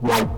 right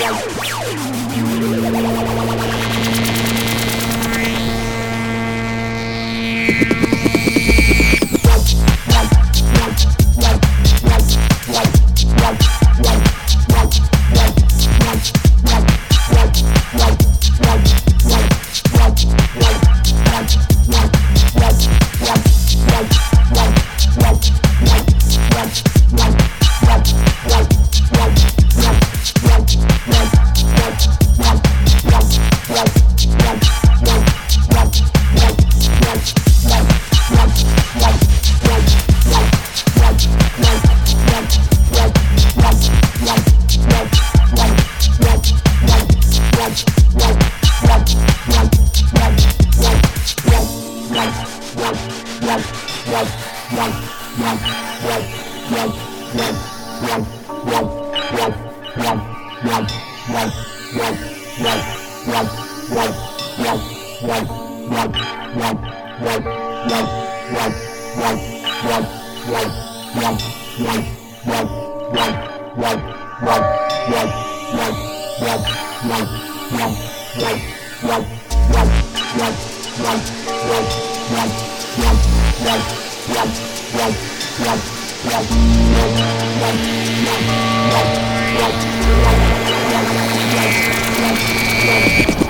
Yeah. Wow. Thank you.